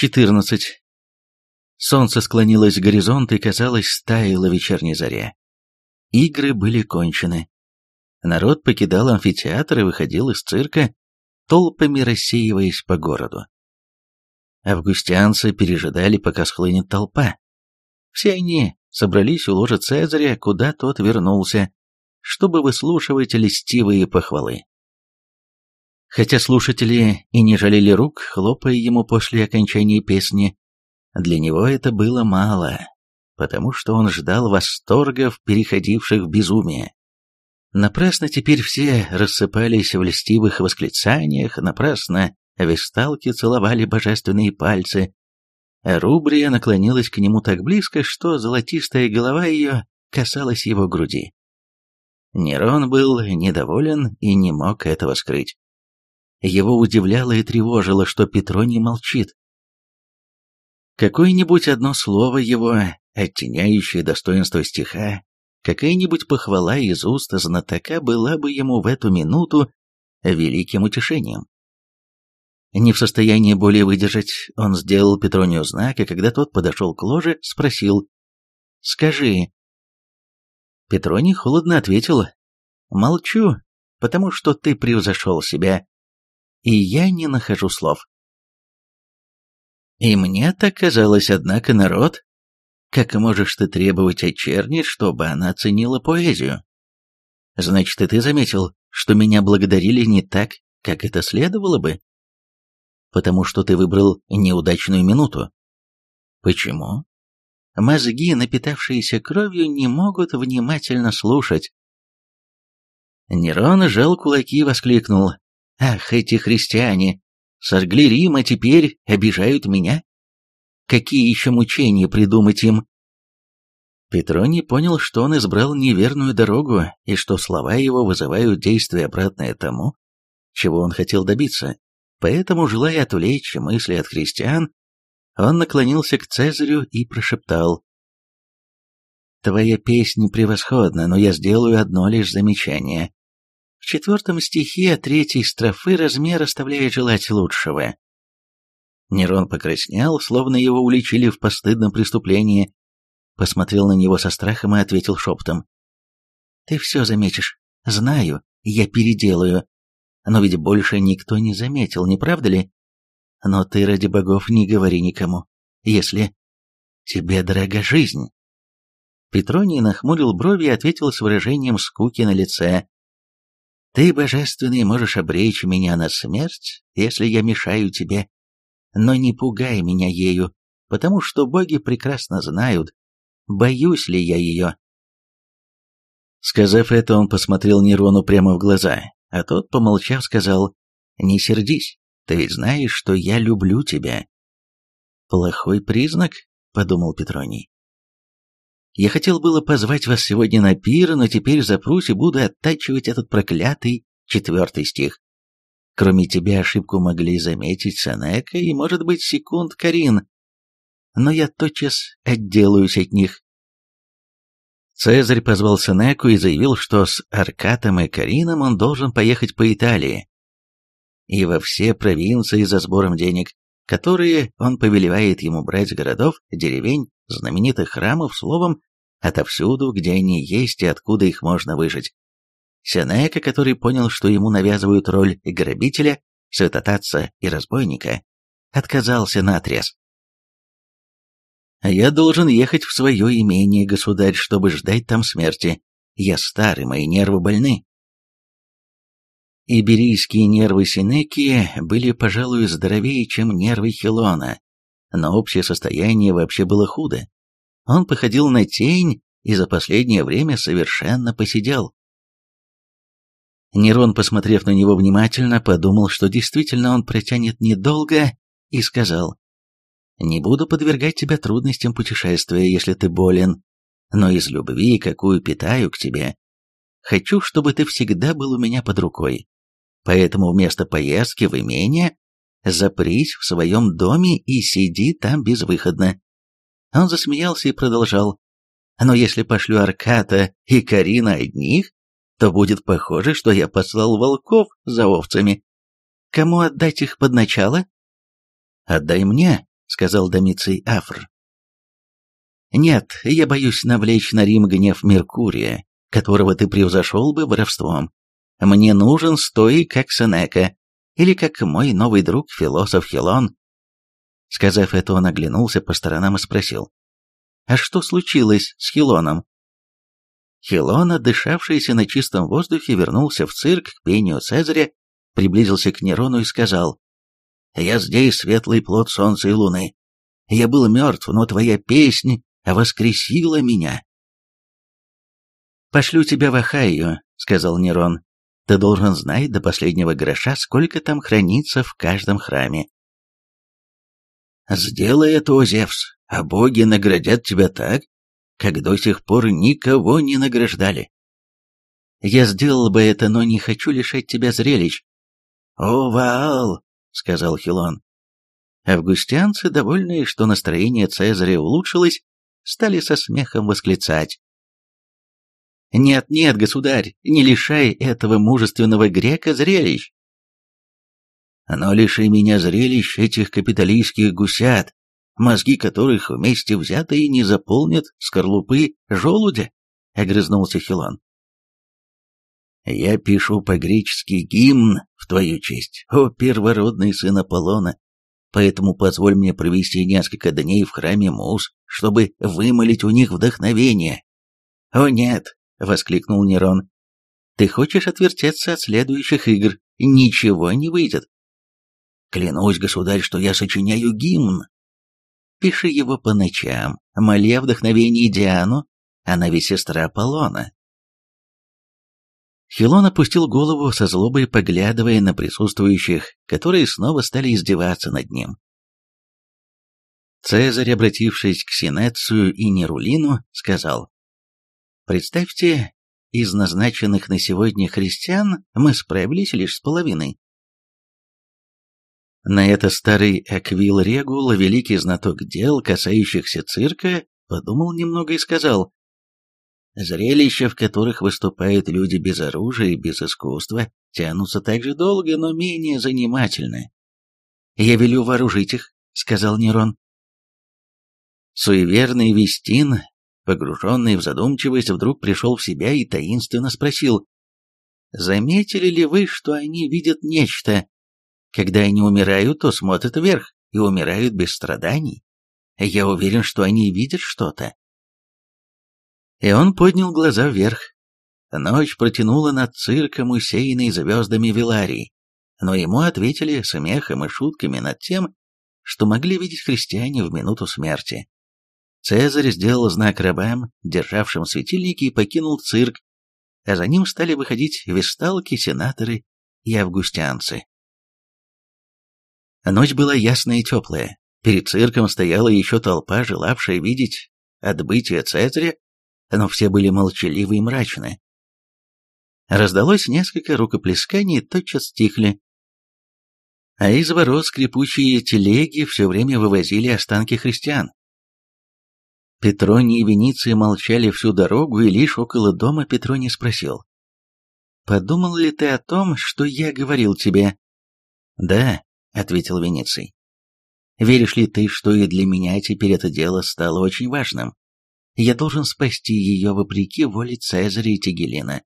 14. Солнце склонилось к горизонту и, казалось, стаяла вечерняя заря. Игры были кончены. Народ покидал амфитеатр и выходил из цирка, толпами рассеиваясь по городу. Августианцы пережидали, пока схлынет толпа. Все они собрались у ложа Цезаря, куда тот вернулся, чтобы выслушивать льстивые похвалы. Хотя слушатели и не жалели рук, хлопая ему после окончания песни, для него это было мало, потому что он ждал восторгов, переходивших в безумие. Напрасно теперь все рассыпались в льстивых восклицаниях, напрасно весталки целовали божественные пальцы, Рубрия наклонилась к нему так близко, что золотистая голова ее касалась его груди. Нерон был недоволен и не мог этого скрыть. Его удивляло и тревожило, что Петроний молчит. Какое-нибудь одно слово его, оттеняющее достоинство стиха, какая-нибудь похвала из уст знатока была бы ему в эту минуту великим утешением. Не в состоянии более выдержать, он сделал Петронию знак, и когда тот подошел к ложе, спросил «Скажи». Петроний холодно ответил «Молчу, потому что ты превзошел себя, и я не нахожу слов. И мне так казалось, однако, народ, как можешь ты требовать от черни, чтобы она ценила поэзию? Значит, и ты заметил, что меня благодарили не так, как это следовало бы? Потому что ты выбрал неудачную минуту. Почему? Мозги, напитавшиеся кровью, не могут внимательно слушать. Нерон сжал кулаки и воскликнул. Ах, эти христиане! Сожгли Рим, а теперь обижают меня? Какие еще мучения придумать им? Петроний понял, что он избрал неверную дорогу, и что слова его вызывают действие обратное тому, чего он хотел добиться. Поэтому, желая отвлечь мысли от христиан, он наклонился к Цезарю и прошептал. «Твоя песня превосходна, но я сделаю одно лишь замечание. В четвертом стихе третьей строфы размер оставляет желать лучшего. Нерон покраснел, словно его уличили в постыдном преступлении, посмотрел на него со страхом и ответил шепотом. «Ты все заметишь. Знаю, я переделаю. Но ведь больше никто не заметил, не правда ли? Но ты, ради богов, не говори никому, если тебе дорога жизнь». Петроний нахмурил брови и ответил с выражением скуки на лице. Ты, божественный, можешь обречь меня на смерть, если я мешаю тебе, но не пугай меня ею, потому что боги прекрасно знают, боюсь ли я ее. Сказав это, он посмотрел Нерону прямо в глаза, а тот, помолчав, сказал, «Не сердись, ты ведь знаешь, что я люблю тебя». «Плохой признак», — подумал Петроний. Я хотел было позвать вас сегодня на пир, но теперь запрусь и буду оттачивать этот проклятый четвертый стих. Кроме тебя ошибку могли заметить Сенека и, может быть, секунд Карин, но я тотчас отделаюсь от них. Цезарь позвал Сенеку и заявил, что с Аркатом и Карином он должен поехать по Италии и во все провинции за сбором денег, которые он повелевает ему брать с городов, деревень, знаменитых храмов, словом, отовсюду, где они есть и откуда их можно выжить. Сенека, который понял, что ему навязывают роль грабителя, святотатца и разбойника, отказался наотрез. «Я должен ехать в свое имение, государь, чтобы ждать там смерти. Я старый, мои нервы больны». Иберийские нервы Сенеки были, пожалуй, здоровее, чем нервы Хилона, но общее состояние вообще было худо. Он походил на тень и за последнее время совершенно посидел. Нерон, посмотрев на него внимательно, подумал, что действительно он протянет недолго, и сказал, «Не буду подвергать тебя трудностям путешествия, если ты болен, но из любви, какую питаю к тебе, хочу, чтобы ты всегда был у меня под рукой. Поэтому вместо поездки в имение запрись в своем доме и сиди там безвыходно. Он засмеялся и продолжал. «Но если пошлю Арката и Карина одних, то будет похоже, что я послал волков за овцами. Кому отдать их под начало?» «Отдай мне», — сказал Домиций Афр. «Нет, я боюсь навлечь на Рим гнев Меркурия, которого ты превзошел бы воровством. Мне нужен стой, как Сенека, или как мой новый друг, философ Хилон». Сказав это, он оглянулся по сторонам и спросил, «А что случилось с Хилоном?» Хилон, отдышавшийся на чистом воздухе, вернулся в цирк к пению Цезаря, приблизился к Нерону и сказал, «Я здесь, светлый плод солнца и луны. Я был мертв, но твоя песня воскресила меня». «Пошлю тебя в Ахайю», — сказал Нерон. «Ты должен знать до последнего гроша, сколько там хранится в каждом храме». «Сделай это, о Зевс, а боги наградят тебя так, как до сих пор никого не награждали». «Я сделал бы это, но не хочу лишать тебя зрелищ». «О, Ваал!» — сказал Хилон. Августянцы, довольные, что настроение Цезаря улучшилось, стали со смехом восклицать. «Нет, нет, государь, не лишай этого мужественного грека зрелищ!» «Но лиши меня зрелищ этих капиталистских гусят, мозги которых вместе взятые не заполнят скорлупы желудя», — огрызнулся Хилон. «Я пишу по-гречески гимн в твою честь, о первородный сын Аполлона, поэтому позволь мне провести несколько дней в храме Мус, чтобы вымолить у них вдохновение». «О нет, — воскликнул Нерон. «Ты хочешь отвертеться от следующих игр? Ничего не выйдет». «Клянусь, государь, что я сочиняю гимн». «Пиши его по ночам, моли о вдохновении Диану, она ведь сестра Аполлона». Хилон опустил голову со злобой, поглядывая на присутствующих, которые снова стали издеваться над ним. Цезарь, обратившись к Синецию и Нерулину, сказал, Представьте, из назначенных на сегодня христиан мы справились лишь с половиной. На это старый Аквил Регул, великий знаток дел, касающихся цирка, подумал немного и сказал, «Зрелища, в которых выступают люди без оружия и без искусства, тянутся так же долго, но менее занимательны». «Я велю вооружить их», — сказал Нерон. Суеверный Вестин погруженный в задумчивость, вдруг пришел в себя и таинственно спросил, «Заметили ли вы, что они видят нечто? Когда они умирают, то смотрят вверх и умирают без страданий. Я уверен, что они видят что-то». И он поднял глаза вверх. Ночь протянула над цирком, усеянной звездами Виларии, но ему ответили смехом и шутками над тем, что могли видеть христиане в минуту смерти. Цезарь сделал знак рабам, державшим светильники, и покинул цирк, а за ним стали выходить весталки, сенаторы и августянцы. Ночь была ясная и теплая. Перед цирком стояла еще толпа, желавшая видеть отбытие Цезаря, но все были молчаливы и мрачны. Раздалось несколько рукоплесканий тотчас стихли. А из ворот скрипучие телеги все время вывозили останки христиан. Петроний и Вениция молчали всю дорогу, и лишь около дома Петроний спросил. «Подумал ли ты о том, что я говорил тебе?» «Да», — ответил Вениций. «Веришь ли ты, что и для меня теперь это дело стало очень важным? Я должен спасти ее вопреки воле Цезаря и Тигелина.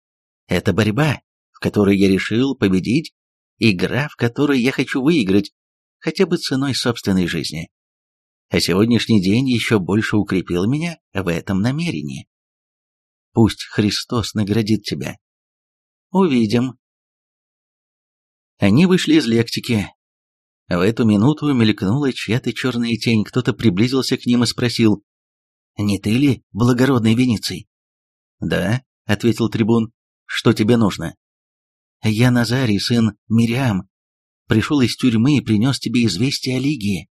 Это борьба, в которой я решил победить, игра, в которой я хочу выиграть, хотя бы ценой собственной жизни а сегодняшний день еще больше укрепил меня в этом намерении. Пусть Христос наградит тебя. Увидим. Они вышли из лектики. В эту минуту мелькнула чья-то черная тень, кто-то приблизился к ним и спросил, «Не ты ли благородный Вениций?» «Да», — ответил трибун, — «что тебе нужно?» «Я Назарий, сын Мириам, пришел из тюрьмы и принес тебе известие о Лигии.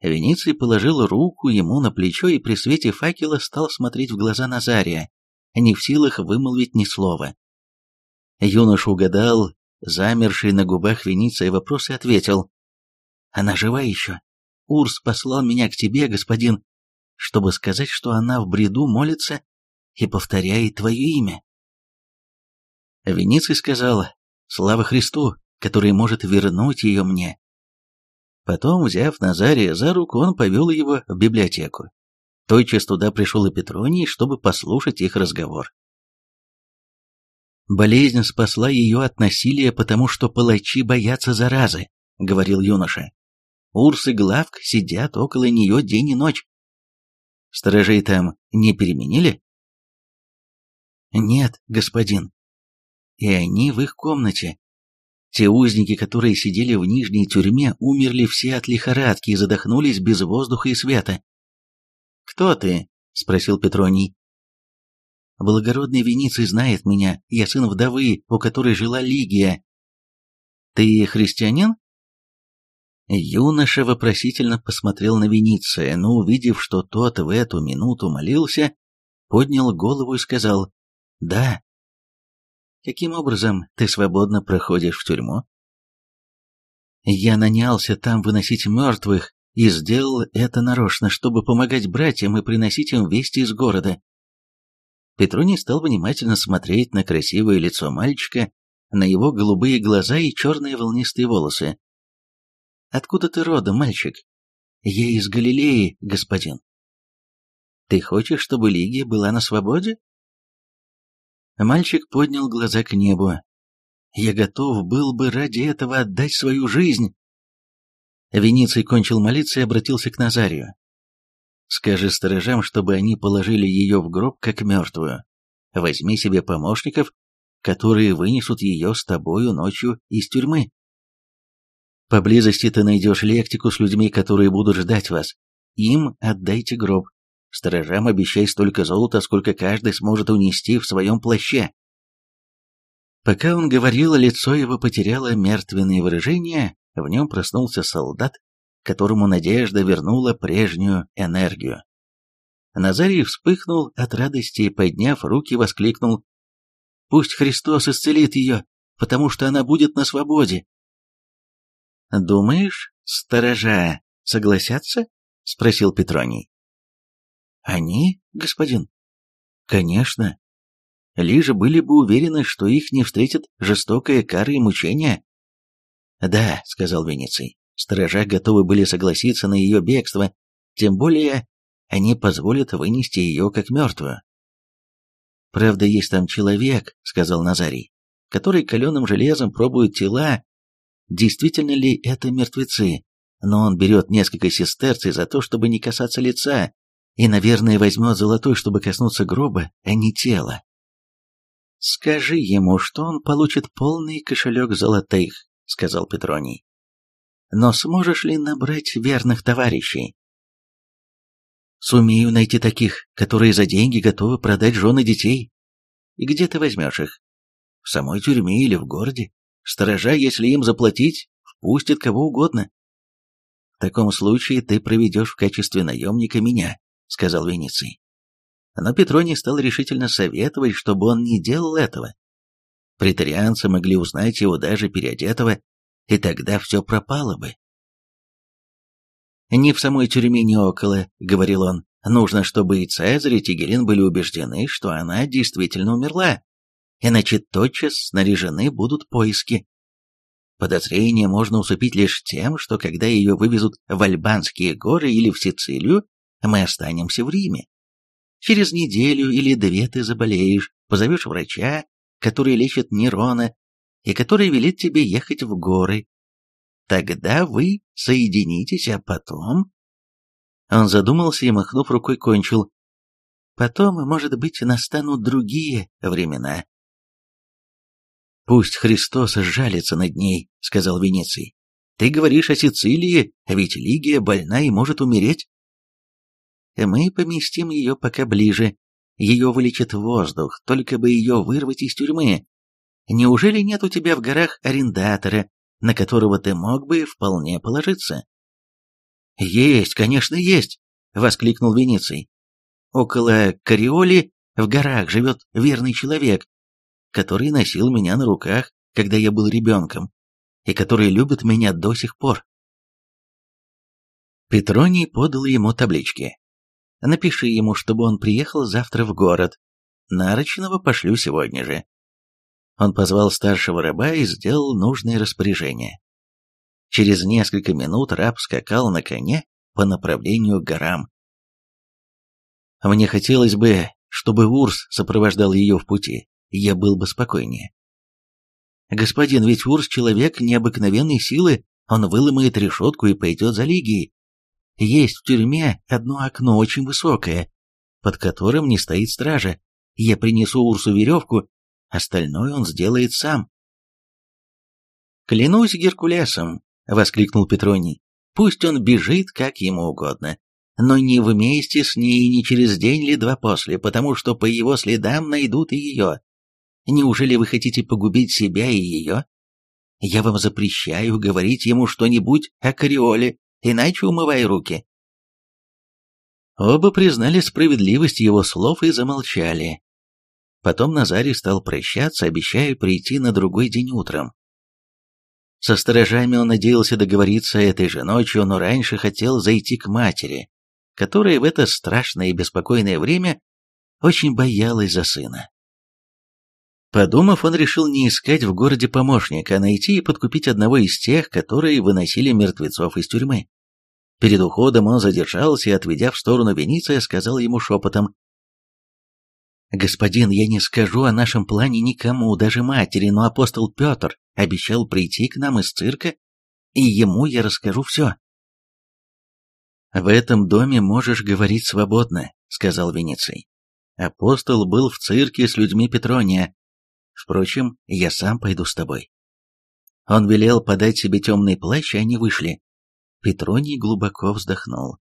Вениций положил руку ему на плечо и при свете факела стал смотреть в глаза Назария, не в силах вымолвить ни слова. Юноша угадал замерший на губах Вениция вопрос и ответил. «Она жива еще. Урс послал меня к тебе, господин, чтобы сказать, что она в бреду молится и повторяет твое имя». Вениций сказал, «Слава Христу, который может вернуть ее мне». Потом, взяв Назария за руку, он повел его в библиотеку. Тотчас туда пришел и Петроний, чтобы послушать их разговор. «Болезнь спасла ее от насилия, потому что палачи боятся заразы», — говорил юноша. «Урс и Главк сидят около нее день и ночь. Сторожей там не переменили?» «Нет, господин. И они в их комнате. Те узники, которые сидели в нижней тюрьме, умерли все от лихорадки и задохнулись без воздуха и света. «Кто ты?» — спросил Петроний. «Благородный Вениций знает меня, я сын вдовы, у которой жила Лигия». «Ты христианин?» Юноша вопросительно посмотрел на Вениция, но, увидев, что тот в эту минуту молился, поднял голову и сказал «Да». «Каким образом ты свободно проходишь в тюрьму?» «Я нанялся там выносить мертвых и сделал это нарочно, чтобы помогать братьям и приносить им вести из города. Петруний стал внимательно смотреть на красивое лицо мальчика, на его голубые глаза и черные волнистые волосы. «Откуда ты родом, мальчик?» «Я из Галилеи, господин». «Ты хочешь, чтобы Лигия была на свободе?» Мальчик поднял глаза к небу. «Я готов был бы ради этого отдать свою жизнь», Вениций кончил молиться и обратился к Назарию. «Скажи сторожам, чтобы они положили ее в гроб, как мертвую. Возьми себе помощников, которые вынесут ее с тобою ночью из тюрьмы. Поблизости ты найдешь лектику с людьми, которые будут ждать вас. Им отдайте гроб. Сторожам обещай столько золота, сколько каждый сможет унести в своем плаще». Пока он говорил, лицо его потеряло мертвенное выражение, в нем проснулся солдат, которому надежда вернула прежнюю энергию. Назарий вспыхнул от радости и, подняв руки, воскликнул «Пусть Христос исцелит ее, потому что она будет на свободе!» «Думаешь, сторожа согласятся?» — спросил Петроний. «Они, господин?» «Конечно. Лишь были бы уверены, что их не встретит жестокая кара и мучения, «Да», — сказал Венеций, — «сторожа готовы были согласиться на ее бегство, тем более они позволят вынести ее как мертвую». «Правда, есть там человек», — сказал Назарий, — «который каленым железом пробует тела, действительно ли это мертвецы, но он берет несколько сестерций за то, чтобы не касаться лица, и, наверное, возьмет золотой, чтобы коснуться гроба, а не тела. Скажи ему, что он получит полный кошелек золотых, — сказал Петроний. «Но сможешь ли набрать верных товарищей?» «Сумею найти таких, которые за деньги готовы продать жены детей. И где ты возьмешь их? В самой тюрьме или в городе? Сторожа, если им заплатить, впустят кого угодно». «В таком случае ты проведешь в качестве наемника меня», — сказал Вениций. Но Петроний стал решительно советовать, чтобы он не делал этого. Претарианцы могли узнать его даже переодетого, и тогда все пропало бы. «Ни в самой тюрьме, ни около», — говорил он. «Нужно, чтобы и Цезарь, и Тигелин были убеждены, что она действительно умерла, иначе тотчас снаряжены будут поиски. Подозрение можно усыпить лишь тем, что когда ее вывезут в Альбанские горы или в Сицилию, мы останемся в Риме. Через неделю или две ты заболеешь, позовешь врача, который лечит Нерона и который велит тебе ехать в горы. Тогда вы соединитесь, а потом...» Он задумался и, махнув рукой, кончил. «Потом, может быть, настанут другие времена». «Пусть Христос жалится над ней», — сказал Венеций. «Ты говоришь о Сицилии, а ведь Лигия больна и может умереть». «Мы поместим ее пока ближе, ее вылечит воздух, только бы ее вырвать из тюрьмы. Неужели нет у тебя в горах арендатора, на которого ты мог бы вполне положиться?» «Есть, конечно, есть!» — воскликнул Вениций. «Около Кариоли в горах живет верный человек, который носил меня на руках, когда я был ребенком, и который любит меня до сих пор». Петроний подал ему таблички. Напиши ему, чтобы он приехал завтра в город. Нарочного пошлю сегодня же. Он позвал старшего раба и сделал нужное распоряжение. Через несколько минут раб скакал на коне по направлению к горам. Мне хотелось бы, чтобы Урс сопровождал ее в пути, я был бы спокойнее. Господин, ведь Урс человек необыкновенной силы, он выломает решетку и пойдет за Лигией. Есть в тюрьме одно окно очень высокое, под которым не стоит стража. Я принесу Урсу веревку, остальное он сделает сам. «Клянусь Геркулесом!» — воскликнул Петроний. «Пусть он бежит, как ему угодно, но не вместе с ней не через день или два после, потому что по его следам найдут и ее. Неужели вы хотите погубить себя и ее? Я вам запрещаю говорить ему что-нибудь о Кориоле, иначе умывай руки». Оба признали справедливость его слов и замолчали. Потом Назарий стал прощаться, обещая прийти на другой день утром. Со сторожами он надеялся договориться этой же ночью, но раньше хотел зайти к матери, которая в это страшное и беспокойное время очень боялась за сына. Подумав, он решил не искать в городе помощника, а найти и подкупить одного из тех, которые выносили мертвецов из тюрьмы. Перед уходом он задержался и, отведя в сторону Вениция, сказал ему шепотом, «Господин, я не скажу о нашем плане никому, даже матери, но апостол Петр обещал прийти к нам из цирка, и ему я расскажу все». «В этом доме можешь говорить свободно», — сказал Вениций. «Апостол был в цирке с людьми Петрония. Впрочем, я сам пойду с тобой». Он велел подать себе темный плащ, и они вышли. Петроний глубоко вздохнул.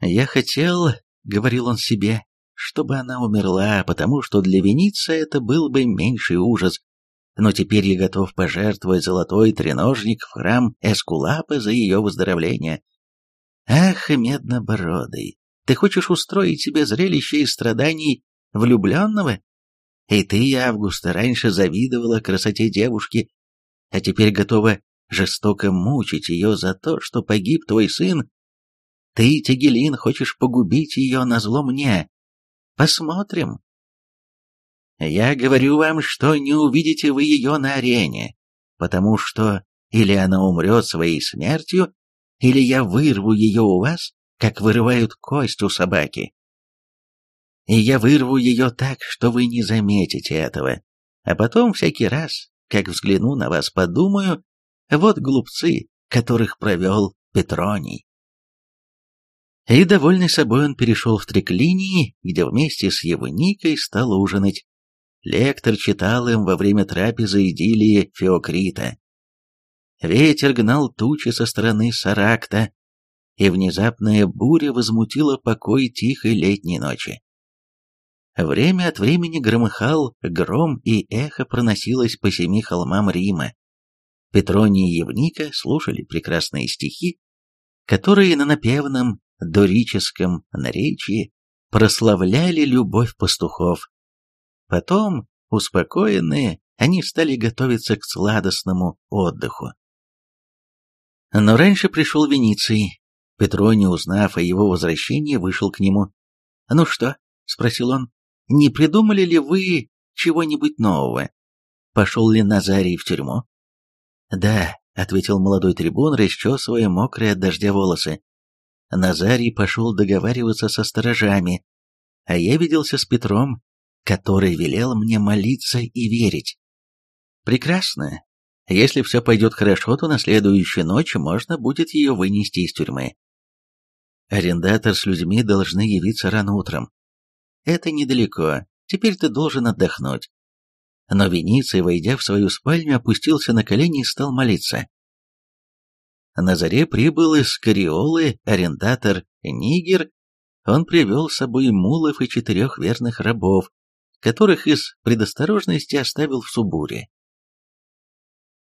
«Я хотел, — говорил он себе, — чтобы она умерла, потому что для Вениция это был бы меньший ужас. Но теперь я готов пожертвовать золотой треножник в храм Эскулапа за ее выздоровление. Ах, меднобородый, ты хочешь устроить себе зрелище из страданий влюбленного? И ты, Августа, раньше завидовала красоте девушки, а теперь готова жестоко мучить ее за то, что погиб твой сын. Ты, Тегелин, хочешь погубить ее на зло мне. Посмотрим. Я говорю вам, что не увидите вы ее на арене, потому что или она умрет своей смертью, или я вырву ее у вас, как вырывают кость у собаки. И я вырву ее так, что вы не заметите этого, а потом всякий раз, как взгляну на вас, подумаю, вот глупцы, которых провел Петроний. И, довольный собой, он перешел в треклинии, где вместе с его Никой стал ужинать. Лектор читал им во время трапезы идиллии Феокрита. Ветер гнал тучи со стороны Саракта, и внезапная буря возмутила покой тихой летней ночи. Время от времени громыхал гром, и эхо проносилось по семи холмам Рима. Петроний и Евника слушали прекрасные стихи, которые на напевном дорическом наречии прославляли любовь пастухов. Потом, успокоенные, они стали готовиться к сладостному отдыху. Но раньше пришел Вениций. Петроний, узнав о его возвращении, вышел к нему. «Ну что?» — спросил он. «Не придумали ли вы чего-нибудь нового? Пошел ли Назарий в тюрьму?» «Да», — ответил молодой трибун, расчесывая мокрые от дождя волосы. Назарий пошел договариваться со сторожами, а я виделся с Петром, который велел мне молиться и верить. Прекрасно. Если все пойдет хорошо, то на следующую ночь можно будет ее вынести из тюрьмы. Арендатор с людьми должны явиться рано утром. Это недалеко, теперь ты должен отдохнуть. Но Вениций, войдя в свою спальню, опустился на колени и стал молиться. На заре прибыл из Кариолы арендатор Нигер, он привел с собой мулов и четырех верных рабов, которых из предосторожности оставил в Субуре.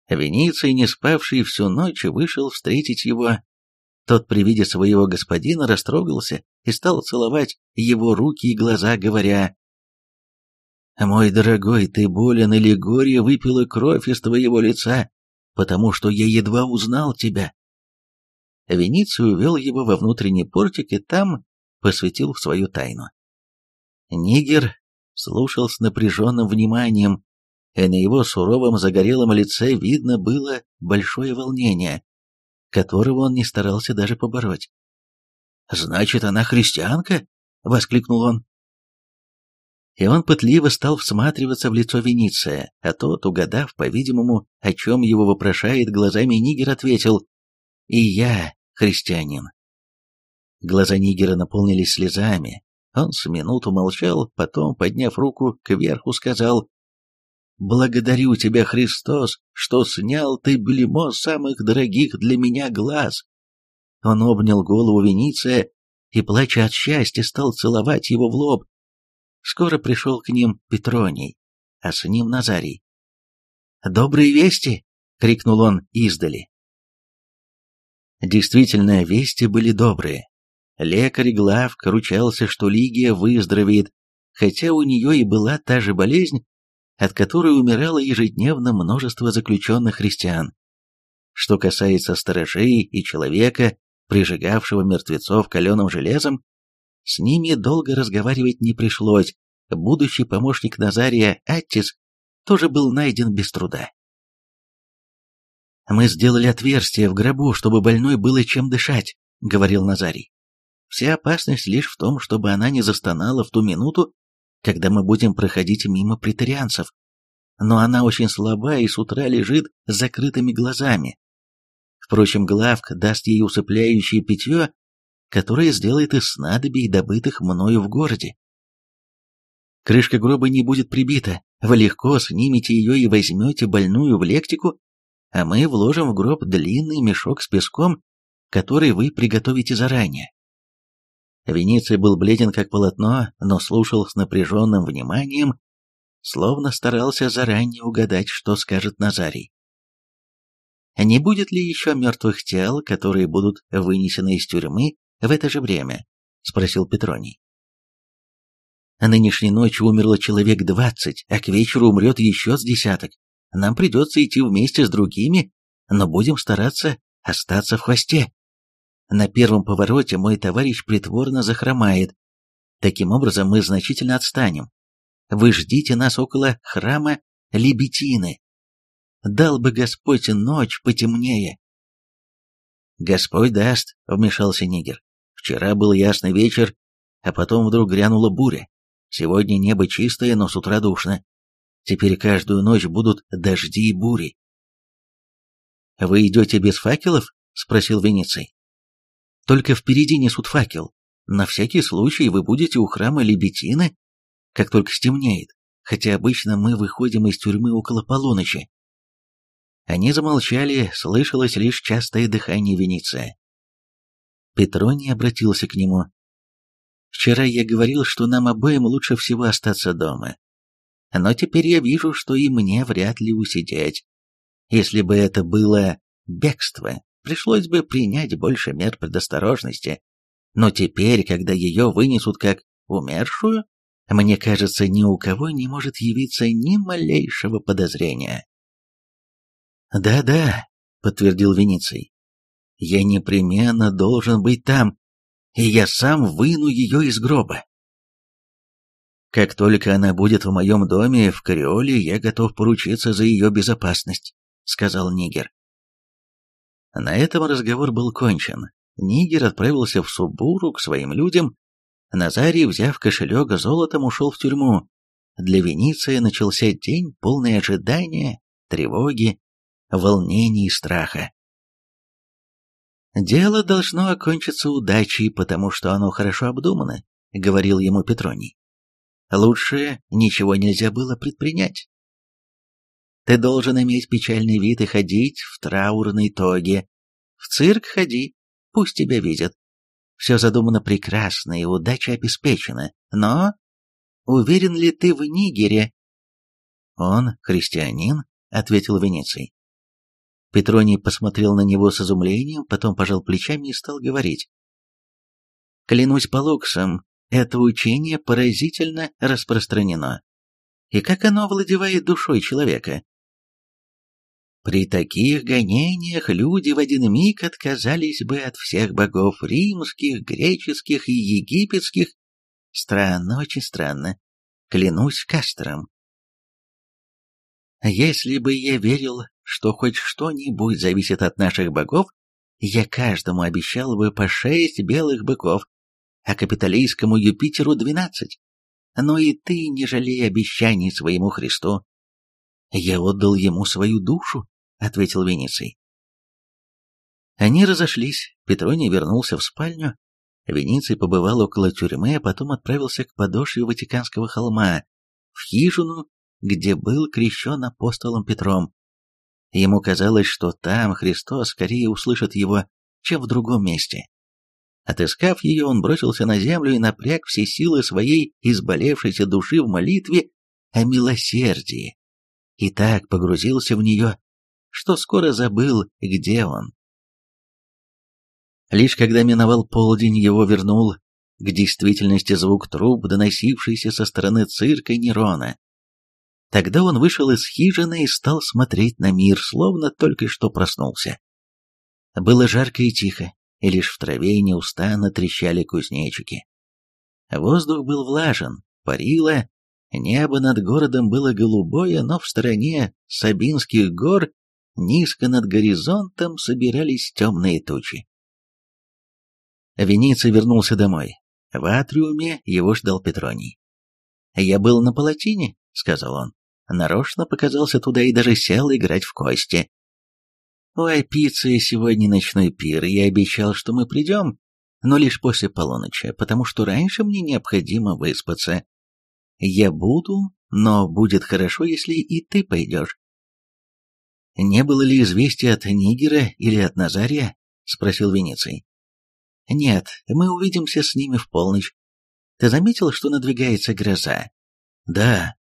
Вениций, не спавший всю ночь, вышел встретить его. Тот при виде своего господина растрогался и стал целовать его руки и глаза, говоря «Мой дорогой, ты болен или горе выпила кровь из твоего лица, потому что я едва узнал тебя». Вениций увел его во внутренний портик и там посвятил в свою тайну. Нигер слушал с напряженным вниманием, и на его суровом загорелом лице видно было большое волнение, которого он не старался даже побороть. «Значит, она христианка?» — воскликнул он. И он пытливо стал всматриваться в лицо Вениция, а тот, угадав, по-видимому, о чем его вопрошает глазами Нигер, ответил «И я христианин». Глаза Нигера наполнились слезами. Он с минуту молчал, потом, подняв руку кверху, сказал «Благодарю тебя, Христос, что снял ты блемо самых дорогих для меня глаз». Он обнял голову Вениция и, плача от счастья, стал целовать его в лоб. Скоро пришел к ним Петроний, а с ним Назарий. «Добрые вести!» — крикнул он издали. Действительно, вести были добрые. Лекарь Главк ручался, что Лигия выздоровеет, хотя у нее и была та же болезнь, от которой умирало ежедневно множество заключенных христиан. Что касается сторожей и человека, прижигавшего мертвецов каленым железом, с ними долго разговаривать не пришлось, будущий помощник Назария Аттис тоже был найден без труда. «Мы сделали отверстие в гробу, чтобы больной было чем дышать», — говорил Назарий. «Вся опасность лишь в том, чтобы она не застонала в ту минуту, когда мы будем проходить мимо претарианцев. Но она очень слаба и с утра лежит с закрытыми глазами. Впрочем, Главк даст ей усыпляющее питье, которое сделает из снадобий, добытых мною в городе. Крышка гроба не будет прибита, вы легко снимете ее и возьмете больную в лектику, а мы вложим в гроб длинный мешок с песком, который вы приготовите заранее. Вениций был бледен как полотно, но слушал с напряженным вниманием, словно старался заранее угадать, что скажет Назарий. Не будет ли еще мертвых тел, которые будут вынесены из тюрьмы в это же время? Спросил Петроний. Нынешней ночью умерло человек двадцать, а к вечеру умрет еще с десяток. Нам придется идти вместе с другими, но будем стараться остаться в хвосте. На первом повороте мой товарищ притворно захромает. Таким образом мы значительно отстанем. Вы ждите нас около храма Лебетины. Дал бы Господь ночь потемнее. Господь даст, вмешался Нигер. Вчера был ясный вечер, а потом вдруг грянула буря. Сегодня небо чистое, но с утра душно. Теперь каждую ночь будут дожди и бури. «Вы идете без факелов?» — спросил Венеций. Только впереди несут факел. На всякий случай вы будете у храма Лебетины, как только стемнеет, хотя обычно мы выходим из тюрьмы около полуночи. Они замолчали, слышалось лишь частое дыхание Венеция. Петроний обратился к нему. «Вчера я говорил, что нам обоим лучше всего остаться дома. Но теперь я вижу, что и мне вряд ли усидеть. Если бы это было бегство, пришлось бы принять больше мер предосторожности. Но теперь, когда ее вынесут как умершую, мне кажется, ни у кого не может явиться ни малейшего подозрения. «Да-да», — подтвердил Вениций, — «я непременно должен быть там, и я сам выну ее из гроба». Как только она будет в моем доме в Кариоле, я готов поручиться за ее безопасность», — сказал Нигер. На этом разговор был кончен. Нигер отправился в Субуру к своим людям. Назарий, взяв кошелек золотом, ушел в тюрьму. Для Венеции начался день, полный ожидания, тревоги, волнений и страха. «Дело должно окончиться удачей, потому что оно хорошо обдумано», — говорил ему Петроний. «Лучше ничего нельзя было предпринять. Ты должен иметь печальный вид и ходить в траурной тоге. В цирк ходи, пусть тебя видят. Все задумано прекрасно и удача обеспечена, но... Уверен ли ты в Нигере? Он христианин, ответил Венеций. Петроний посмотрел на него с изумлением, потом пожал плечами и стал говорить. Клянусь по локсам, это учение поразительно распространено. И как оно овладевает душой человека? При таких гонениях люди в один миг отказались бы от всех богов римских, греческих и египетских. Странно, очень странно. Клянусь Кастером. Если бы я верил, что хоть что-нибудь зависит от наших богов, я каждому обещал бы по шесть белых быков, а капиталистскому Юпитеру двенадцать. Но и ты не жалей обещаний своему Христу. Я отдал ему свою душу, ответил Венеций. Они разошлись, Петроний вернулся в спальню, Вениций побывал около тюрьмы, а потом отправился к подошве Ватиканского холма, в хижину, где был крещен апостолом Петром. Ему казалось, что там Христос скорее услышит его, чем в другом месте. Отыскав ее, он бросился на землю и напряг все силы своей изболевшейся души в молитве о милосердии. И так погрузился в нее, что скоро забыл, где он. Лишь когда миновал полдень, его вернул к действительности звук труб, доносившийся со стороны цирка Нерона. Тогда он вышел из хижины и стал смотреть на мир, словно только что проснулся. Было жарко и тихо, и лишь в траве неустанно трещали кузнечики. Воздух был влажен, парило, небо над городом было голубое, но в стороне Сабинских гор, низко над горизонтом, собирались темные тучи. Вениций вернулся домой. В атриуме его ждал Петроний. «Я был на палатине», — сказал он. Нарочно показался туда и даже сел играть в кости. У Апиции сегодня ночной пир, я обещал, что мы придем, но лишь после полуночи, потому что раньше мне необходимо выспаться. Я буду, но будет хорошо, если и ты пойдешь. «Не было ли известия от Нигера или от Назария?» — спросил Венеций. «Нет, мы увидимся с ними в полночь. Ты заметил, что надвигается гроза?» «Да»,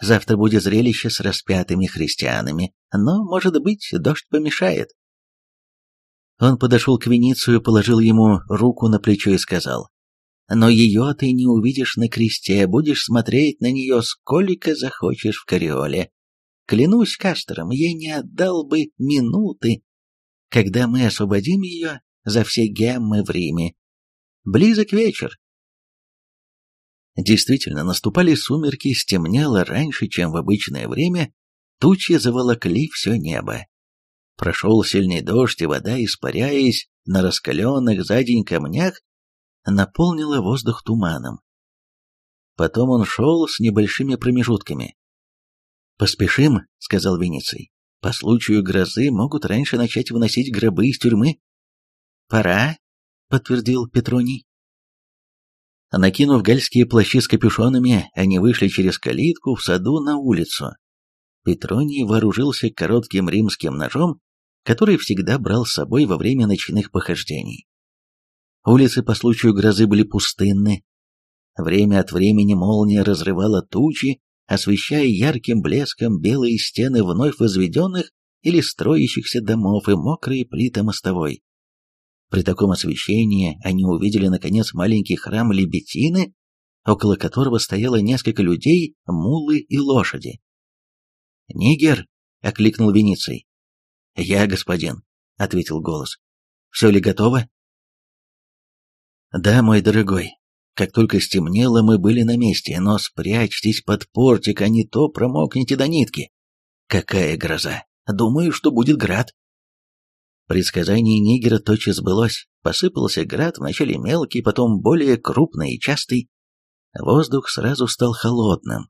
Завтра будет зрелище с распятыми христианами, но, может быть, дождь помешает. Он подошел к Веницию, положил ему руку на плечо и сказал, «Но ее ты не увидишь на кресте, будешь смотреть на нее сколько захочешь в кариоле. Клянусь Кастером, я не отдал бы минуты, когда мы освободим ее за все геммы в Риме. Близок вечер, Действительно, наступали сумерки, стемнело раньше, чем в обычное время, тучи заволокли все небо. Прошел сильный дождь, и вода, испаряясь на раскаленных за день камнях, наполнила воздух туманом. Потом он шел с небольшими промежутками. «Поспешим», — сказал Венеций. «По случаю грозы могут раньше начать выносить гробы из тюрьмы». «Пора», — подтвердил Петроний. Накинув гальские плащи с капюшонами, они вышли через калитку в саду на улицу. Петроний вооружился коротким римским ножом, который всегда брал с собой во время ночных похождений. Улицы по случаю грозы были пустынны. Время от времени молния разрывала тучи, освещая ярким блеском белые стены вновь возведенных или строящихся домов и мокрые плиты мостовой. При таком освещении они увидели, наконец, маленький храм Лебетины, около которого стояло несколько людей, мулы и лошади. «Нигер!» — окликнул Вениций. «Я, господин», — ответил голос. «Все ли готово?» «Да, мой дорогой. Как только стемнело, мы были на месте, но спрячьтесь под портик, а не то промокнете до нитки. Какая гроза! Думаю, что будет град». Предсказание Нигера тотчас сбылось. Посыпался град, вначале мелкий, потом более крупный и частый. Воздух сразу стал холодным.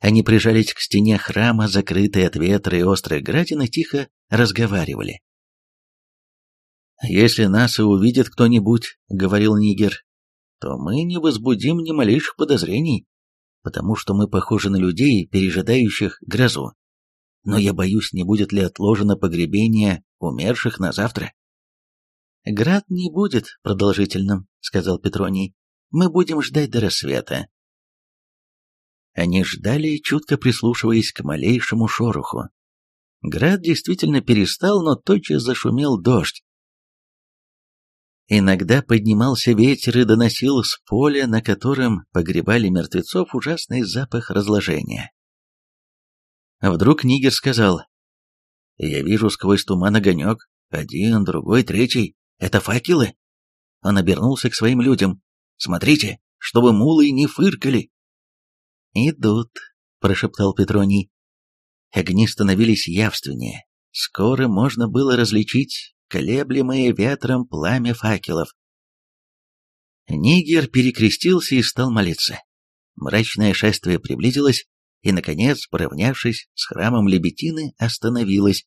Они прижались к стене храма, закрытые от ветра и острых градин, и тихо разговаривали. «Если нас и увидит кто-нибудь, — говорил Нигер, — то мы не возбудим ни малейших подозрений, потому что мы похожи на людей, пережидающих грозу но я боюсь, не будет ли отложено погребение умерших на завтра. «Град не будет продолжительным», — сказал Петроний. «Мы будем ждать до рассвета». Они ждали, чутко прислушиваясь к малейшему шороху. Град действительно перестал, но тотчас зашумел дождь. Иногда поднимался ветер и доносил с поля, на котором погребали мертвецов, ужасный запах разложения. Вдруг Нигер сказал, «Я вижу сквозь туман огонек, один, другой, третий. Это факелы?» Он обернулся к своим людям. «Смотрите, чтобы мулы не фыркали!» «Идут», — прошептал Петроний. огни становились явственнее. Скоро можно было различить колеблемое ветром пламя факелов. Нигер перекрестился и стал молиться. Мрачное шествие приблизилось, и, наконец, поравнявшись с храмом Лебетины, остановилось.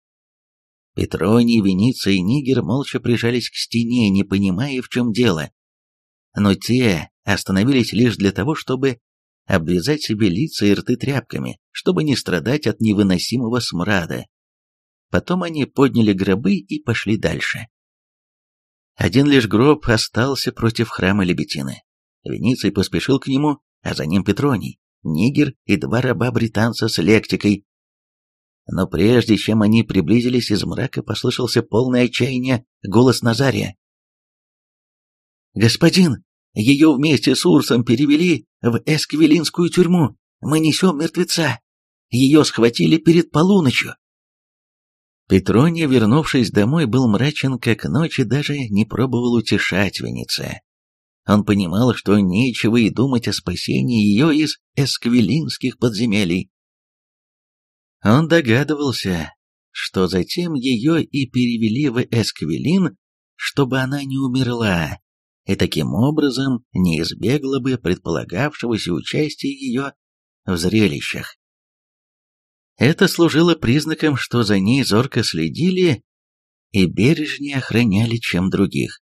Петроний, Веница и Нигер молча прижались к стене, не понимая, в чем дело. Но те остановились лишь для того, чтобы обвязать себе лица и рты тряпками, чтобы не страдать от невыносимого смрада. Потом они подняли гробы и пошли дальше. Один лишь гроб остался против храма Лебетины. Вениций поспешил к нему, а за ним Петроний, Нигер и два раба-британца с лектикой. Но прежде чем они приблизились, из мрака послышался полное отчаяние голос Назария. «Господин, ее вместе с Урсом перевели в Эсквилинскую тюрьму. Мы несем мертвеца. Ее схватили перед полуночью». Петроний, вернувшись домой, был мрачен как ночь и даже не пробовал утешать Венеция. Он понимал, что нечего и думать о спасении ее из эсквилинских подземелий. Он догадывался, что затем ее и перевели в Эсквилин, чтобы она не умерла, и таким образом не избегла бы предполагавшегося участия ее в зрелищах. Это служило признаком, что за ней зорко следили и бережнее охраняли, чем других.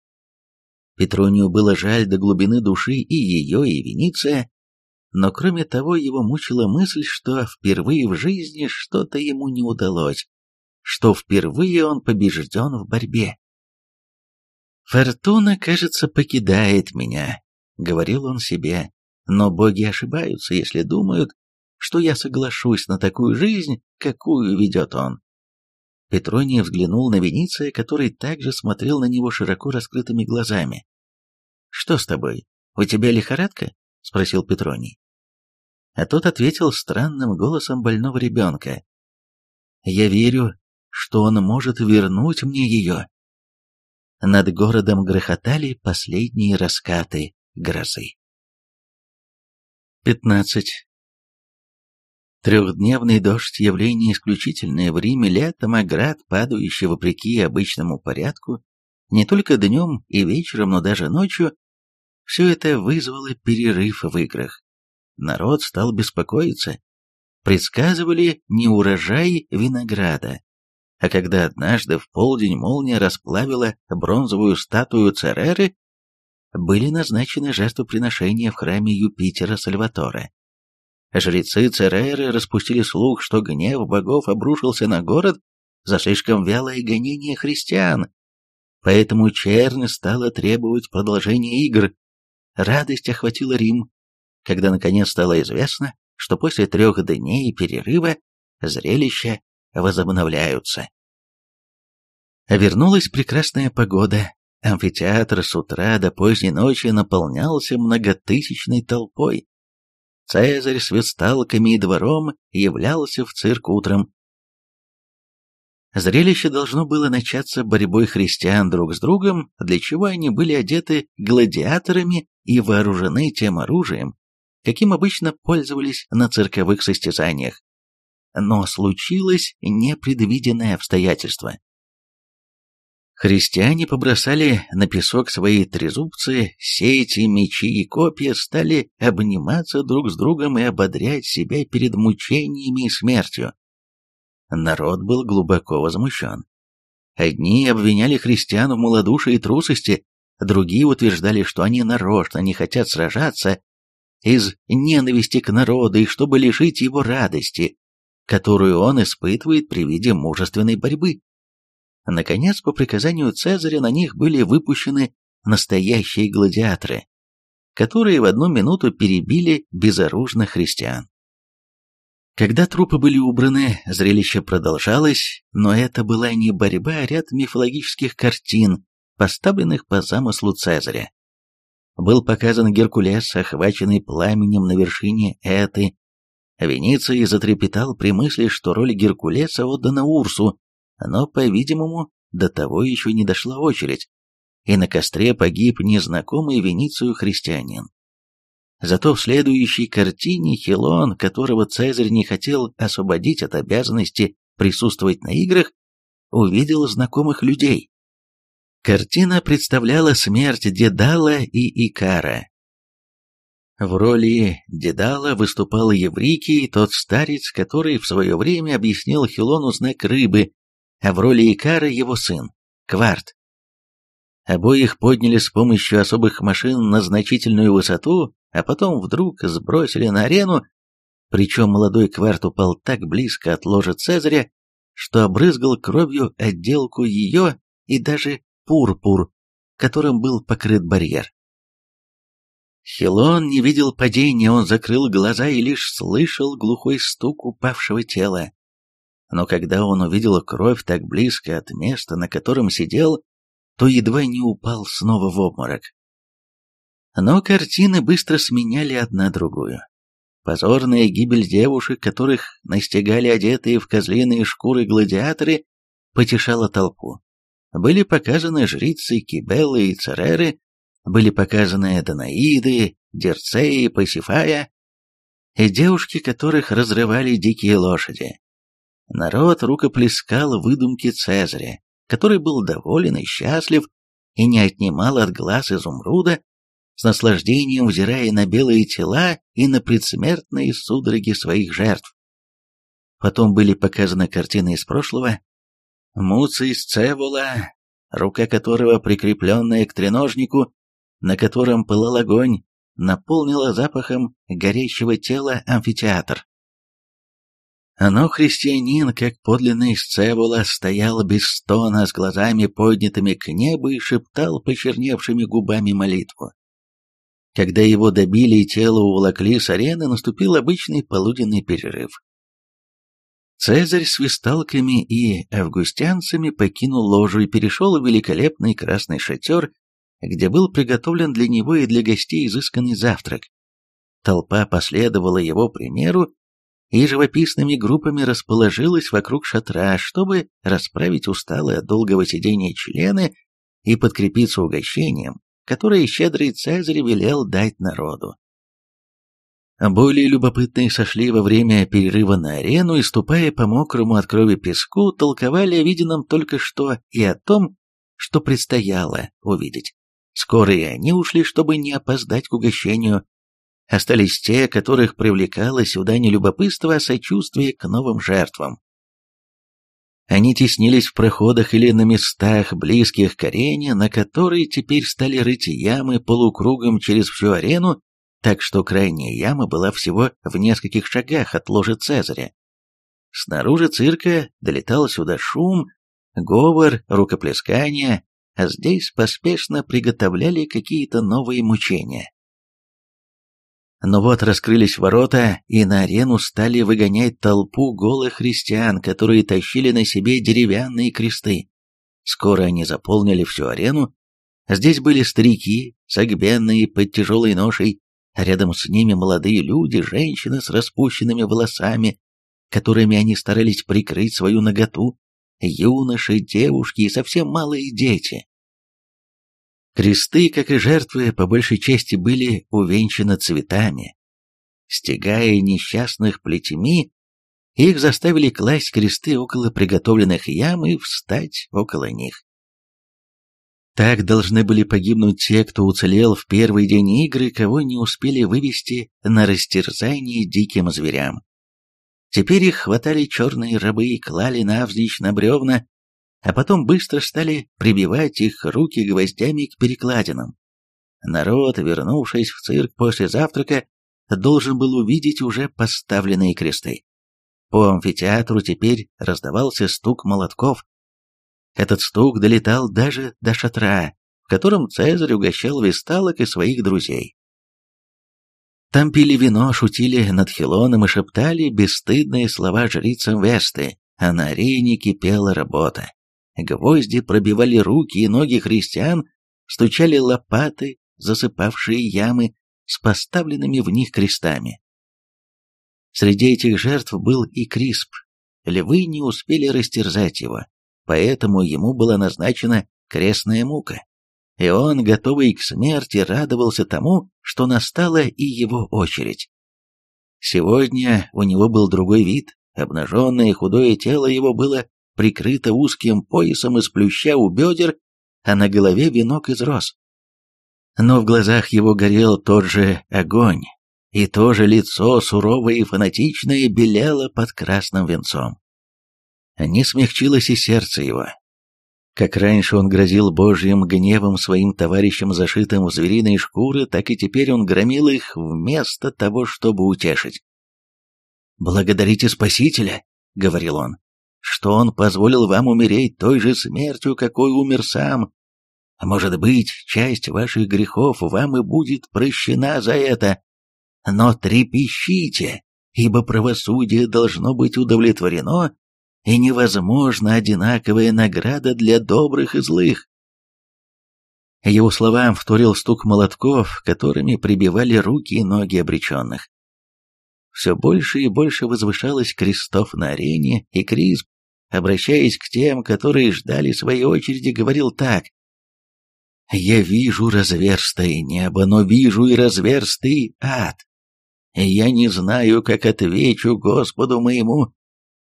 Петронию было жаль до глубины души и ее, и Вениция, но кроме того его мучила мысль, что впервые в жизни что-то ему не удалось, что впервые он побежден в борьбе. «Фортуна, кажется, покидает меня», — говорил он себе, «но боги ошибаются, если думают, что я соглашусь на такую жизнь, какую ведет он». Петроний взглянул на Вениция, который также смотрел на него широко раскрытыми глазами. «Что с тобой? У тебя лихорадка?» — спросил Петроний. А тот ответил странным голосом больного ребенка. «Я верю, что он может вернуть мне ее». Над городом грохотали последние раскаты грозы. 15. Трехдневный дождь – явление исключительное в Риме летом, а град, падающий вопреки обычному порядку, не только днем и вечером, но даже ночью, все это вызвало перерыв в играх. Народ стал беспокоиться. Предсказывали неурожай винограда. А когда однажды в полдень молния расплавила бронзовую статую Цереры, были назначены жертвоприношения в храме Юпитера Сальватора. Жрецы Цереры распустили слух, что гнев богов обрушился на город за слишком вялое гонение христиан, поэтому чернь стала требовать продолжения игр, Радость охватила Рим, когда наконец стало известно, что после трех дней перерыва зрелища возобновляются. Вернулась прекрасная погода. Амфитеатр с утра до поздней ночи наполнялся многотысячной толпой. Цезарь с весталками и двором являлся в цирк утром. Зрелище должно было начаться борьбой христиан друг с другом, для чего они были одеты гладиаторами и вооружены тем оружием, каким обычно пользовались на цирковых состязаниях. Но случилось непредвиденное обстоятельство. Христиане побросали на песок свои трезубцы, сети, мечи и копья, стали обниматься друг с другом и ободрять себя перед мучениями и смертью. Народ был глубоко возмущен. Одни обвиняли христиан в малодушии и трусости, Другие утверждали, что они нарочно не хотят сражаться из ненависти к народу и чтобы лишить его радости, которую он испытывает при виде мужественной борьбы. Наконец, по приказанию Цезаря на них были выпущены настоящие гладиаторы, которые в одну минуту перебили безоружных христиан. Когда трупы были убраны, зрелище продолжалось, но это была не борьба, а ряд мифологических картин, поставленных по замыслу Цезаря. Был показан Геркулес, охваченный пламенем на вершине Эты. Вениций затрепетал при мысли, что роль Геркулеса отдана Урсу, но, по-видимому, до того еще не дошла очередь, и на костре погиб незнакомый Веницию христианин. Зато в следующей картине Хилон, которого Цезарь не хотел освободить от обязанности присутствовать на играх, увидел знакомых людей. Картина представляла смерть Дедала и Икара. В роли Дедала выступал Еврикий, тот старец, который в свое время объяснил Хилону знак рыбы, а в роли Икара его сын, Кварт. Обоих подняли с помощью особых машин на значительную высоту, а потом вдруг сбросили на арену, причем молодой Кварт упал так близко от ложа Цезаря, что обрызгал кровью отделку ее и даже пурпур, которым был покрыт барьер. Хилон не видел падения, он закрыл глаза и лишь слышал глухой стук упавшего тела. Но когда он увидел кровь так близко от места, на котором сидел, то едва не упал снова в обморок. Но картины быстро сменяли одна другую. Позорная гибель девушек, которых настигали одетые в козлиные шкуры гладиаторы, потешала толпу. Были показаны жрицы Кибелы и Цереры, были показаны Данаиды, Дерцеи, Пасифая, и девушки, которых разрывали дикие лошади. Народ рукоплескал выдумки Цезаря, который был доволен и счастлив и не отнимал от глаз изумруда, с наслаждением взирая на белые тела и на предсмертные судороги своих жертв. Потом были показаны картины из прошлого. Муций Сцевола, рука которого, прикрепленная к треножнику, на котором пылал огонь, наполнила запахом горящего тела амфитеатр. Но христианин, как подлинный Сцевола, стоял без стона с глазами поднятыми к небу и шептал почерневшими губами молитву. Когда его добили и тело уволокли с арены, наступил обычный полуденный перерыв. Цезарь с висталками и августянцами покинул ложу и перешел в великолепный красный шатер, где был приготовлен для него и для гостей изысканный завтрак. Толпа последовала его примеру и живописными группами расположилась вокруг шатра, чтобы расправить усталые от долгого сидения члены и подкрепиться угощением, которое щедрый Цезарь велел дать народу. Более любопытные сошли во время перерыва на арену и, ступая по мокрому от крови песку, толковали о виденном только что и о том, что предстояло увидеть. Скоро и они ушли, чтобы не опоздать к угощению, Остались те, которых привлекало сюда не любопытство, а сочувствие к новым жертвам. Они теснились в проходах или на местах, близких к арене, на которой теперь стали рыть ямы полукругом через всю арену, так что крайняя яма была всего в нескольких шагах от ложи Цезаря. Снаружи цирка долетал сюда шум, говор, рукоплескания, а здесь поспешно приготовляли какие-то новые мучения. Но вот раскрылись ворота, и на арену стали выгонять толпу голых христиан, которые тащили на себе деревянные кресты. Скоро они заполнили всю арену. Здесь были старики, согбенные под тяжелой ношей, а рядом с ними молодые люди, женщины с распущенными волосами, которыми они старались прикрыть свою наготу, юноши, девушки и совсем малые дети. Кресты, как и жертвы, по большей части были увенчаны цветами. Стегая несчастных плетьми, их заставили класть кресты около приготовленных ям и встать около них. Так должны были погибнуть те, кто уцелел в первый день игры, кого не успели вывести на растерзание диким зверям. Теперь их хватали черные рабы и клали навзничь на бревна, а потом быстро стали прибивать их руки гвоздями к перекладинам. Народ, вернувшись в цирк после завтрака, должен был увидеть уже поставленные кресты. По амфитеатру теперь раздавался стук молотков. Этот стук долетал даже до шатра, в котором Цезарь угощал весталок и своих друзей. Там пили вино, шутили над Хилоном и шептали бесстыдные слова жрицам Весты, а на арене кипела работа. Гвозди пробивали руки и ноги христиан, стучали лопаты, засыпавшие ямы с поставленными в них крестами. Среди этих жертв был и Крисп. Львы не успели растерзать его, поэтому ему была назначена крестная мука. и он, готовый к смерти, радовался тому, что настала и его очередь. Сегодня у него был другой вид, обнаженное худое тело его было прикрыто узким поясом из плюща у бедер, а на голове венок из роз. Но в глазах его горел тот же огонь, и то же лицо, суровое и фанатичное, белело под красным венцом. Не смягчилось и сердце его, как раньше он грозил божьим гневом своим товарищам, зашитым в звериные шкуры, так и теперь он громил их вместо того, чтобы утешить. «Благодарите Спасителя», — говорил он, — «что он позволил вам умереть той же смертью, какой умер сам. А может быть, часть ваших грехов вам и будет прощена за это. Но трепещите, ибо правосудие должно быть удовлетворено, и невозможна одинаковая награда для добрых и злых. Его словам вторил стук молотков, которыми прибивали руки и ноги обреченных. Все больше и больше возвышалось крестов на арене, и Крисп, обращаясь к тем, которые ждали своей очереди, говорил так. «Я вижу разверстое небо, но вижу и разверстый ад. Я не знаю, как отвечу Господу моему,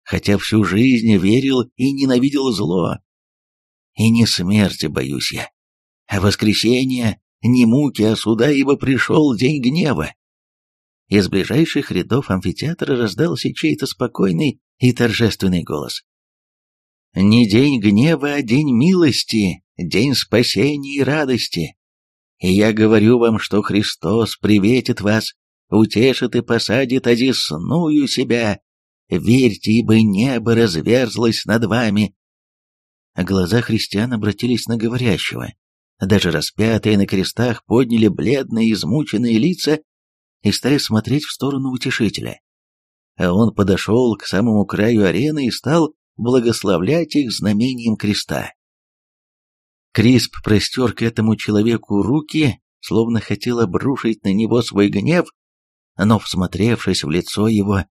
хотя всю жизнь верил и ненавидел зло. И не смерти боюсь я, а воскресения, не муки, а суда, ибо пришел день гнева. Из ближайших рядов амфитеатра раздался чей-то спокойный и торжественный голос. «Не день гнева, а день милости, день спасения и радости. И я говорю вам, что Христос приветит вас, утешит и посадит одесную себя Верьте, ибо небо разверзлось над вами. Глаза христиан обратились на говорящего. Даже распятые на крестах подняли бледные, измученные лица и стали смотреть в сторону утешителя. А он подошел к самому краю арены и стал благословлять их знамением креста. Крисп простер к этому человеку руки, словно хотел обрушить на него свой гнев, но, всмотревшись в лицо его,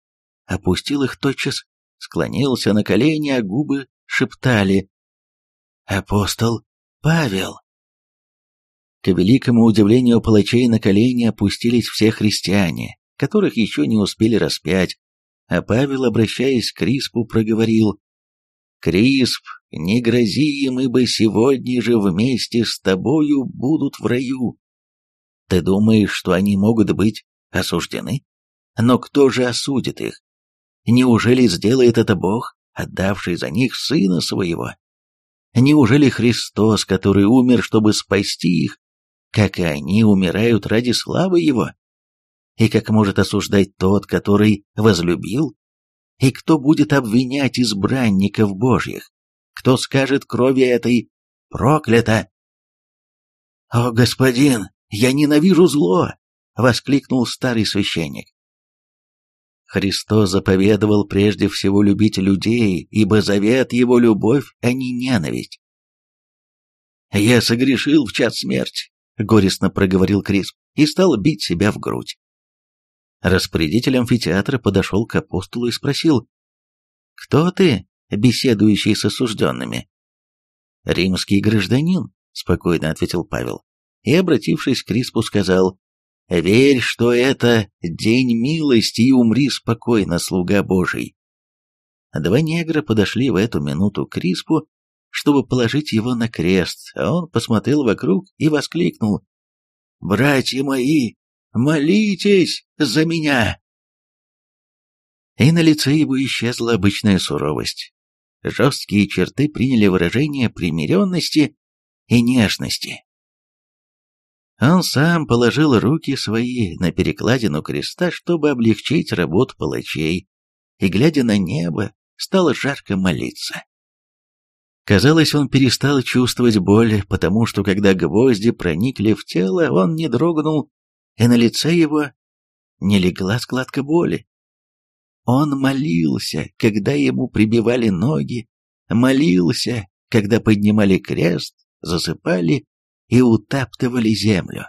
опустил их тотчас, склонился на колени, а губы шептали «Апостол Павел». К великому удивлению палачей на колени опустились все христиане, которых еще не успели распять, а Павел, обращаясь к Криспу, проговорил «Крисп, не грози им, ибо сегодня же вместе с тобою будут в раю. Ты думаешь, что они могут быть осуждены? Но кто же осудит их? Неужели сделает это Бог, отдавший за них Сына Своего? Неужели Христос, который умер, чтобы спасти их, как и они умирают ради славы Его? И как может осуждать тот, который возлюбил? И кто будет обвинять избранников Божьих? Кто скажет крови этой «проклято»? «О, господин, я ненавижу зло!» — воскликнул старый священник. Христос заповедовал прежде всего любить людей, ибо завет его любовь, а не ненависть. «Я согрешил в час смерти», — горестно проговорил Крисп и стал бить себя в грудь. Распорядитель амфитеатра подошел к апостолу и спросил, «Кто ты, беседующий с осужденными?» «Римский гражданин», — спокойно ответил Павел, и, обратившись к Криспу, сказал, Верь, что это день милости, и умри спокойно, слуга Божий. Два негра подошли в эту минуту к Криспу, чтобы положить его на крест, а он посмотрел вокруг и воскликнул. «Братья мои, молитесь за меня!» И на лице его исчезла обычная суровость. Жесткие черты приняли выражение примиренности и нежности. Он сам положил руки свои на перекладину креста, чтобы облегчить работу палачей, и, глядя на небо, стал жарко молиться. Казалось, он перестал чувствовать боль, потому что, когда гвозди проникли в тело, он не дрогнул, и на лице его не легла складка боли. Он молился, когда ему прибивали ноги, молился, когда поднимали крест, засыпали и утаптывали землю.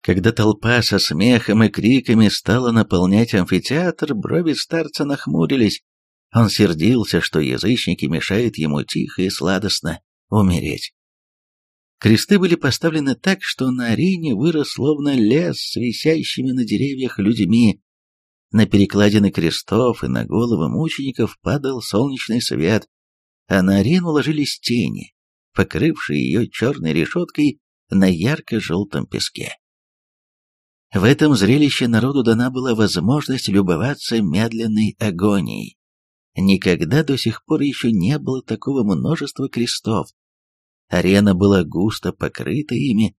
Когда толпа со смехом и криками стала наполнять амфитеатр, брови старца нахмурились. Он сердился, что язычники мешают ему тихо и сладостно умереть. Кресты были поставлены так, что на арене вырос словно лес с висящими на деревьях людьми. На перекладины крестов и на головы мучеников падал солнечный свет, а на арену ложились тени, покрывшие ее черной решеткой на ярко-желтом песке. В этом зрелище народу дана была возможность любоваться медленной агонией. Никогда до сих пор еще не было такого множества крестов. Арена была густо покрыта ими,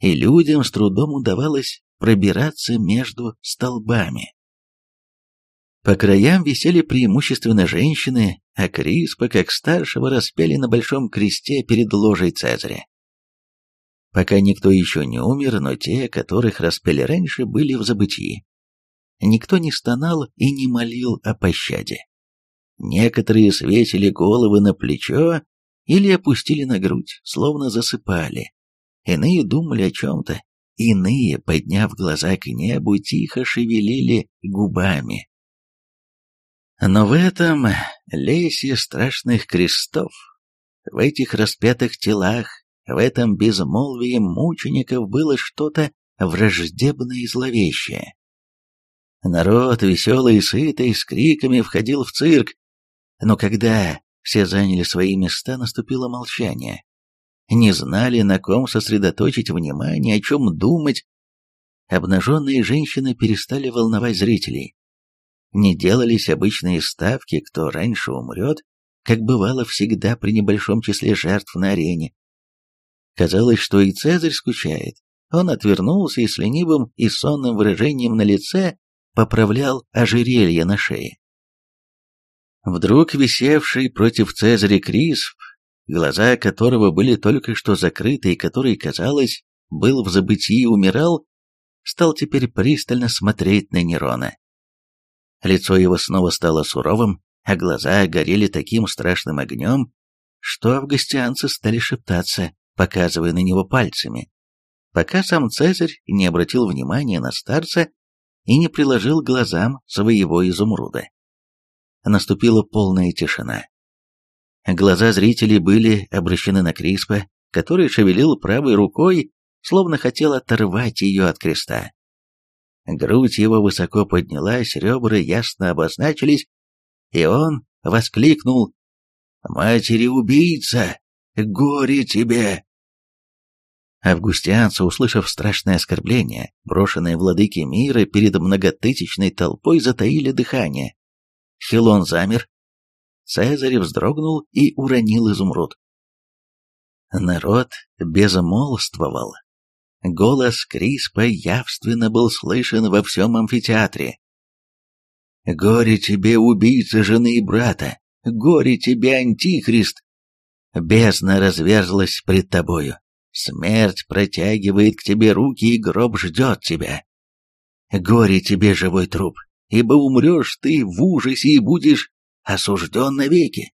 и людям с трудом удавалось пробираться между столбами. По краям висели преимущественно женщины, а Криспа, как старшего, распяли на большом кресте перед ложей Цезаря. Пока никто еще не умер, но те, которых распяли раньше, были в забытии. Никто не стонал и не молил о пощаде. Некоторые свесили головы на плечо или опустили на грудь, словно засыпали. Иные думали о чем-то, иные, подняв глаза к небу, тихо шевелили губами. Но в этом лесе страшных крестов, в этих распятых телах, в этом безмолвии мучеников было что-то враждебное и зловещее. Народ, веселый и сытый, с криками входил в цирк, но когда все заняли свои места, наступило молчание. Не знали, на ком сосредоточить внимание, о чем думать. Обнаженные женщины перестали волновать зрителей не делались обычные ставки, кто раньше умрет, как бывало всегда при небольшом числе жертв на арене. Казалось, что и Цезарь скучает. Он отвернулся и с ленивым и сонным выражением на лице поправлял ожерелье на шее. Вдруг висевший против Цезаря Крисп, глаза которого были только что закрыты и который, казалось, был в забытии и умирал, стал теперь пристально смотреть на Нерона. Лицо его снова стало суровым, а глаза горели таким страшным огнем, что августианцы стали шептаться, показывая на него пальцами, пока сам Цезарь не обратил внимания на старца и не приложил глазам своего изумруда. Наступила полная тишина. Глаза зрителей были обращены на Криспа, который шевелил правой рукой, словно хотел оторвать ее от креста. Грудь его высоко поднялась, ребра ясно обозначились, и он воскликнул «Матери-убийца! Горе тебе!» Августианцы, услышав страшное оскорбление, брошенное владыки мира перед многотысячной толпой, затаили дыхание. Хилон замер. Цезарь вздрогнул и уронил изумруд. Народ безмолвствовал. Голос Криспа явственно был слышен во всем амфитеатре. «Горе тебе, убийца жены и брата! Горе тебе, антихрист! Бездна разверзлась пред тобою. Смерть протягивает к тебе руки, и гроб ждет тебя. Горе тебе, живой труп, ибо умрешь ты в ужасе и будешь осужден навеки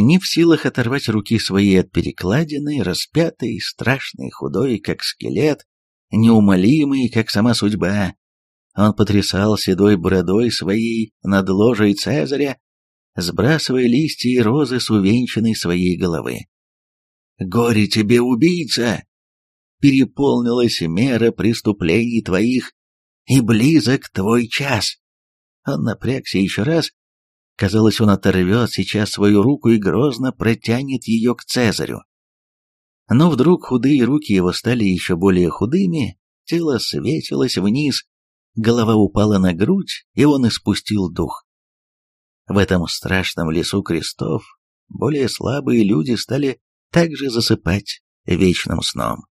не в силах оторвать руки свои от перекладины, распятый, страшный, худой, как скелет, неумолимый, как сама судьба. Он потрясал седой бородой своей над ложей Цезаря, сбрасывая листья и розы с увенчанной своей головы. «Горе тебе, убийца! Переполнилась мера преступлений твоих, и близок твой час!» Он напрягся еще раз, Казалось, он оторвет сейчас свою руку и грозно протянет ее к Цезарю. Но вдруг худые руки его стали еще более худыми, тело светилось вниз, голова упала на грудь, и он испустил дух. В этом страшном лесу крестов более слабые люди стали также засыпать вечным сном.